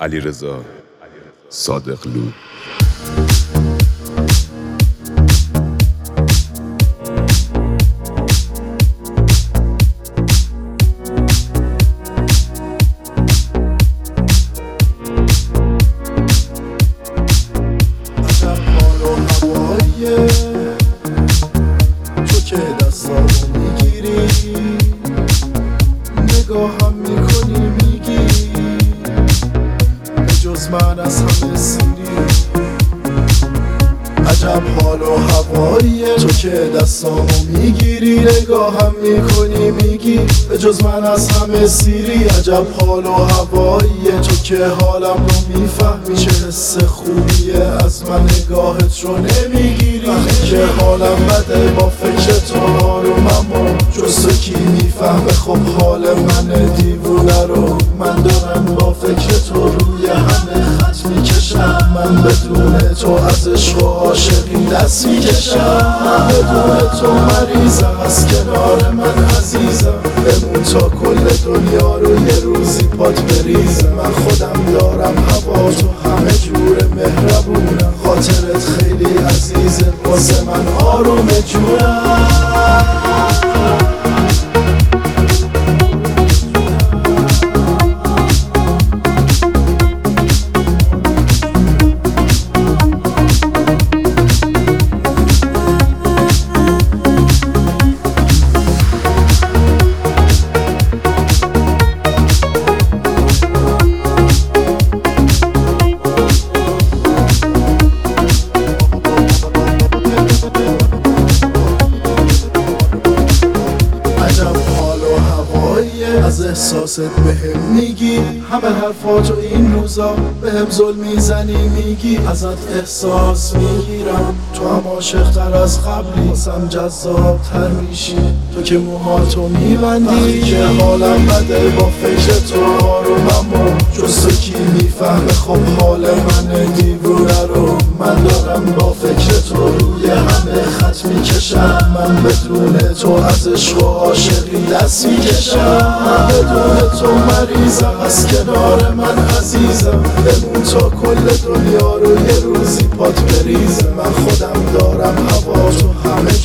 علیرضا صادقلو جز من از همه سیری عجب حال و هواییه. تو که دستامو می‌گیری نگاهم می‌کنی میگی به جز من از همه سیری عجب حال و هواییه. تو که حالم رو می‌فهمی چه حس خوبیه. از من نگاهت رو نمی‌گیری. وقتی که حالم بده با فکر تو آرومم و جز تو کی می‌فهمه؟ خب حال من دیوونه رو من دارم با فکر تو روی من بدون تو از عشق و عاشقی دست می‌کشم. من بدون تو مریضم از کنار من عزیزم. بمون تا کل دنیا رو یه روزی پات بریزم. من خودم دارم هوا تو همه جور مهربونم. خاطرت خیلی عزیزه واسه من آروم جونم. احساست بهم میگی. همه حرفاتو این روزا بهم ظلم می‌زنی. میگی ازت احساس می‌گیرم. تو هم عاشقتر از قبلی. واسم جذاب تر میشی. تو که موهاتو میبندی. وقتی که حالم بده با فکر تو آرومم و جز تو کی می‌فهمه؟ خب حال من دیوونه رو من دارم با فکر تو روی همه خط می‌کشم. من بدون تو از و عاشقی دست می‌کشم. من بدون تو مریضم. از کنار من عزیزم. بمون تا کل دنیا رو یه روزی پات بریزم. من خودم دارم هوا تو همه